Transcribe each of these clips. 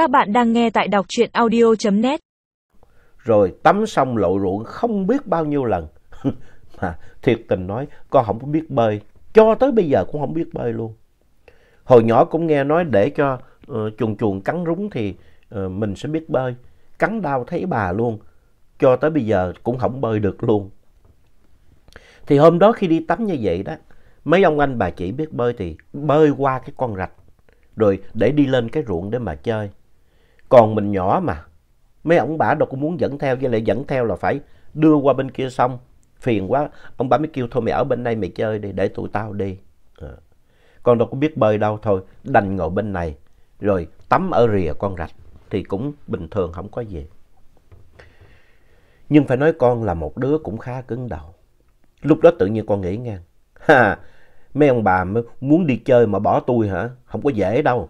Các bạn đang nghe tại đọc truyện audio.net. Rồi tắm xong lội ruộng không biết bao nhiêu lần. mà thiệt tình nói con không có biết bơi. Cho tới bây giờ cũng không biết bơi luôn. Hồi nhỏ cũng nghe nói để cho ờ, uh, chuồn chuồn cắn rúng thì uh, mình sẽ biết bơi. Cắn đau thấy bà luôn. Cho tới bây giờ cũng không bơi được luôn. Thì hôm đó khi đi tắm như vậy đó, mấy ông anh bà chỉ biết bơi thì bơi qua cái con rạch. Rồi để đi lên cái ruộng để mà chơi. Còn mình nhỏ mà, mấy ông bà đâu có muốn dẫn theo, với lại dẫn theo là phải đưa qua bên kia xong Phiền quá, ông bà mới kêu thôi mày ở bên đây mày chơi đi, để tụi tao đi. À. Con đâu có biết bơi đâu, thôi đành ngồi bên này, rồi tắm ở rìa con rạch thì cũng bình thường không có gì. Nhưng phải nói con là một đứa cũng khá cứng đầu. Lúc đó tự nhiên con nghĩ ngang, ha, mấy ông bà muốn đi chơi mà bỏ tôi hả? Không có dễ đâu.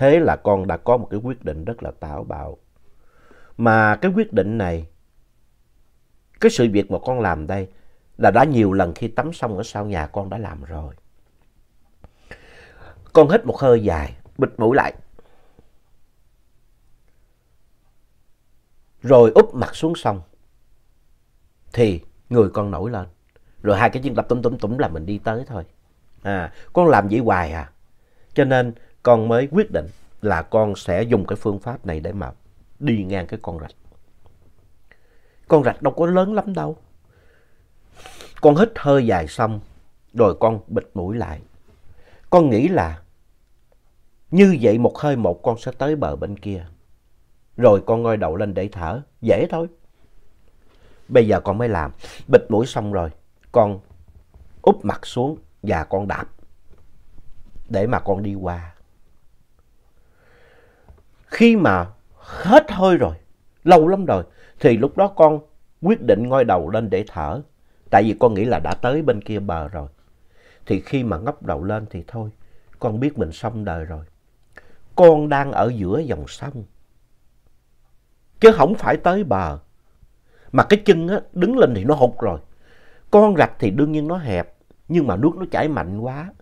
Thế là con đã có một cái quyết định rất là táo bạo. Mà cái quyết định này, cái sự việc mà con làm đây là đã nhiều lần khi tắm xong ở sau nhà con đã làm rồi. Con hít một hơi dài, bịt mũi lại. Rồi úp mặt xuống sông. Thì người con nổi lên. Rồi hai cái chân đập túm túm túm là mình đi tới thôi. À, con làm vậy hoài à. Cho nên con mới quyết định là con sẽ dùng cái phương pháp này để mà đi ngang cái con rạch. Con rạch đâu có lớn lắm đâu. Con hít hơi dài xong, rồi con bịt mũi lại. Con nghĩ là như vậy một hơi một con sẽ tới bờ bên kia. Rồi con ngoi đầu lên để thở, dễ thôi. Bây giờ con mới làm, bịt mũi xong rồi, con úp mặt xuống và con đạp để mà con đi qua. Khi mà hết hơi rồi, lâu lắm rồi, thì lúc đó con quyết định ngoi đầu lên để thở. Tại vì con nghĩ là đã tới bên kia bờ rồi. Thì khi mà ngóc đầu lên thì thôi, con biết mình xong đời rồi. Con đang ở giữa dòng sông. Chứ không phải tới bờ. Mà cái chân á, đứng lên thì nó hụt rồi. Con rạch thì đương nhiên nó hẹp, nhưng mà nước nó chảy mạnh quá.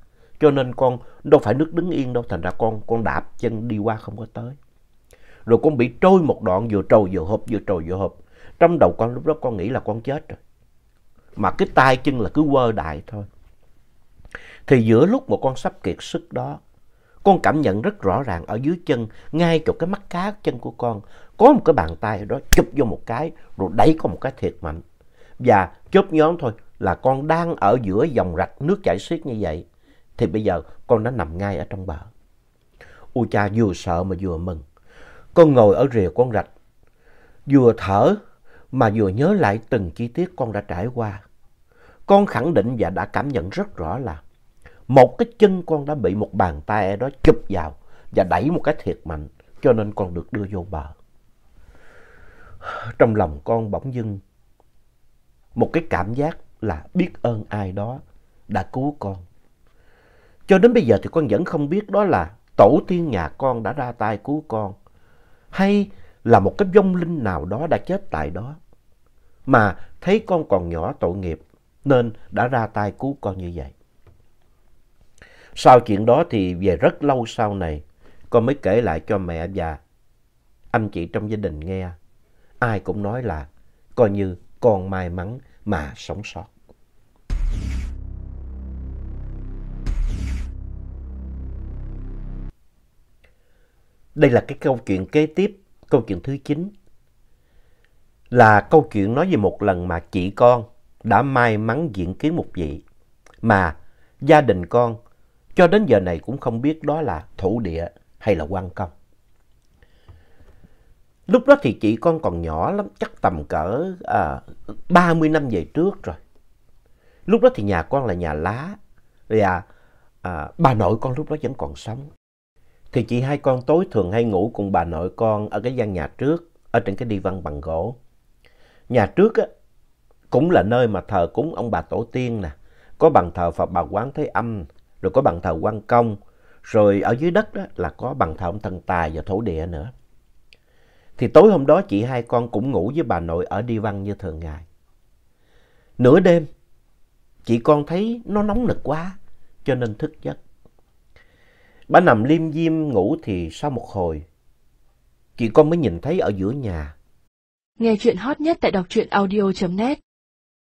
Cho nên con đâu phải nước đứng yên đâu, thành ra con con đạp chân đi qua không có tới. Rồi con bị trôi một đoạn vừa trồi vừa hộp, vừa trồi vừa hộp. Trong đầu con lúc đó con nghĩ là con chết rồi. Mà cái tay chân là cứ quơ đại thôi. Thì giữa lúc mà con sắp kiệt sức đó, con cảm nhận rất rõ ràng ở dưới chân, ngay chỗ cái mắt cá chân của con, có một cái bàn tay đó chụp vô một cái, rồi đẩy con một cái thiệt mạnh. Và chớp nhóm thôi là con đang ở giữa dòng rạch nước chảy xiết như vậy. Thì bây giờ con đã nằm ngay ở trong bờ. u cha vừa sợ mà vừa mừng. Con ngồi ở rìa con rạch, vừa thở mà vừa nhớ lại từng chi tiết con đã trải qua. Con khẳng định và đã cảm nhận rất rõ là một cái chân con đã bị một bàn tay đó chụp vào và đẩy một cái thiệt mạnh cho nên con được đưa vô bờ. Trong lòng con bỗng dưng một cái cảm giác là biết ơn ai đó đã cứu con. Cho đến bây giờ thì con vẫn không biết đó là tổ tiên nhà con đã ra tay cứu con hay là một cái vong linh nào đó đã chết tại đó mà thấy con còn nhỏ tội nghiệp, nên đã ra tay cứu con như vậy. Sau chuyện đó thì về rất lâu sau này, con mới kể lại cho mẹ và anh chị trong gia đình nghe. Ai cũng nói là coi như con may mắn mà sống sót. Đây là cái câu chuyện kế tiếp, câu chuyện thứ 9. Là câu chuyện nói về một lần mà chị con đã may mắn diễn kiến một vị mà gia đình con cho đến giờ này cũng không biết đó là thủ địa hay là quan công. Lúc đó thì chị con còn nhỏ lắm, chắc tầm cỡ à, 30 năm về trước rồi. Lúc đó thì nhà con là nhà lá, và à, bà nội con lúc đó vẫn còn sống. Thì chị hai con tối thường hay ngủ cùng bà nội con ở cái gian nhà trước, ở trên cái đi văn bằng gỗ. Nhà trước á, cũng là nơi mà thờ cúng ông bà tổ tiên nè, có bằng thờ Phật bà Quán Thế Âm, rồi có bằng thờ quan công, rồi ở dưới đất đó là có bằng thờ ông thần tài và thổ địa nữa. Thì tối hôm đó chị hai con cũng ngủ với bà nội ở đi văn như thường ngày. Nửa đêm, chị con thấy nó nóng nực quá, cho nên thức giấc. Bà nằm liêm diêm ngủ thì sau một hồi, chị con mới nhìn thấy ở giữa nhà. Nghe chuyện hot nhất tại đọc truyện audio.net